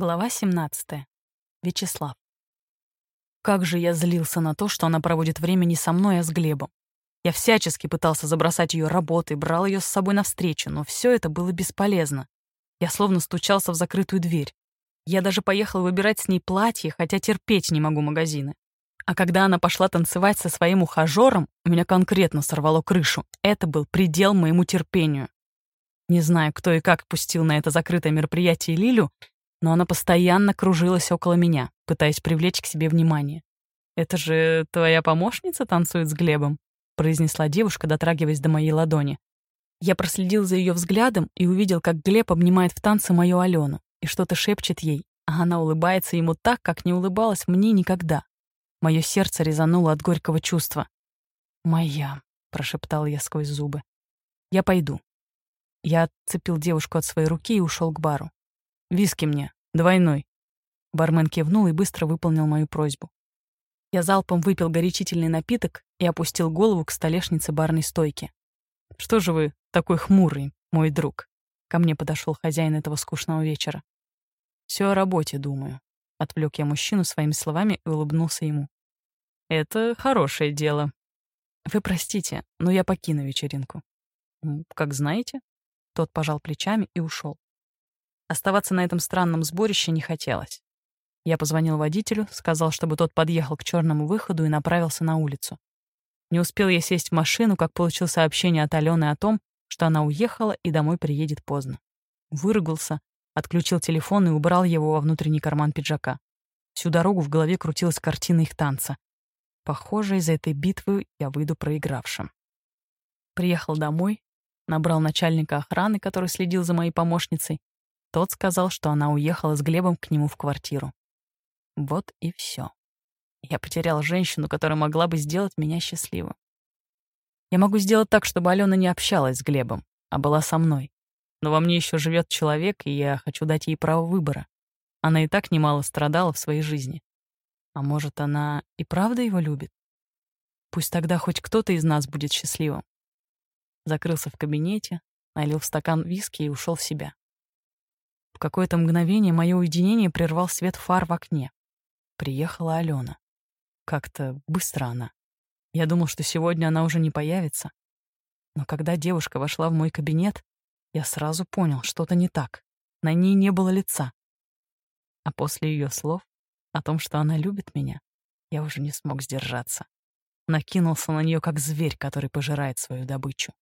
Глава 17. Вячеслав. Как же я злился на то, что она проводит время не со мной, а с Глебом. Я всячески пытался забросать ее работы, брал ее с собой навстречу, но все это было бесполезно. Я словно стучался в закрытую дверь. Я даже поехал выбирать с ней платье, хотя терпеть не могу магазины. А когда она пошла танцевать со своим ухажером, у меня конкретно сорвало крышу. Это был предел моему терпению. Не знаю, кто и как пустил на это закрытое мероприятие Лилю, но она постоянно кружилась около меня, пытаясь привлечь к себе внимание. «Это же твоя помощница танцует с Глебом?» произнесла девушка, дотрагиваясь до моей ладони. Я проследил за ее взглядом и увидел, как Глеб обнимает в танце мою Алену и что-то шепчет ей, а она улыбается ему так, как не улыбалась мне никогда. Мое сердце резануло от горького чувства. «Моя», — прошептал я сквозь зубы. «Я пойду». Я отцепил девушку от своей руки и ушел к бару. Виски мне, двойной». Бармен кивнул и быстро выполнил мою просьбу. Я залпом выпил горячительный напиток и опустил голову к столешнице барной стойки. «Что же вы такой хмурый, мой друг?» Ко мне подошел хозяин этого скучного вечера. Все о работе, думаю», — отвлек я мужчину своими словами и улыбнулся ему. «Это хорошее дело. Вы простите, но я покину вечеринку». «Как знаете». Тот пожал плечами и ушел. Оставаться на этом странном сборище не хотелось. Я позвонил водителю, сказал, чтобы тот подъехал к черному выходу и направился на улицу. Не успел я сесть в машину, как получил сообщение от Алены о том, что она уехала и домой приедет поздно. Выругался, отключил телефон и убрал его во внутренний карман пиджака. Всю дорогу в голове крутилась картина их танца. Похоже, из этой битвы я выйду проигравшим. Приехал домой, набрал начальника охраны, который следил за моей помощницей, тот сказал, что она уехала с Глебом к нему в квартиру. Вот и все. Я потерял женщину, которая могла бы сделать меня счастливым. Я могу сделать так, чтобы Алена не общалась с Глебом, а была со мной. Но во мне еще живет человек, и я хочу дать ей право выбора. Она и так немало страдала в своей жизни. А может, она и правда его любит? Пусть тогда хоть кто-то из нас будет счастливым. Закрылся в кабинете, налил в стакан виски и ушел в себя. В какое-то мгновение мое уединение прервал свет фар в окне. Приехала Алена. Как-то быстро она. Я думал, что сегодня она уже не появится. Но когда девушка вошла в мой кабинет, я сразу понял, что-то не так. На ней не было лица. А после ее слов о том, что она любит меня, я уже не смог сдержаться. Накинулся на нее как зверь, который пожирает свою добычу.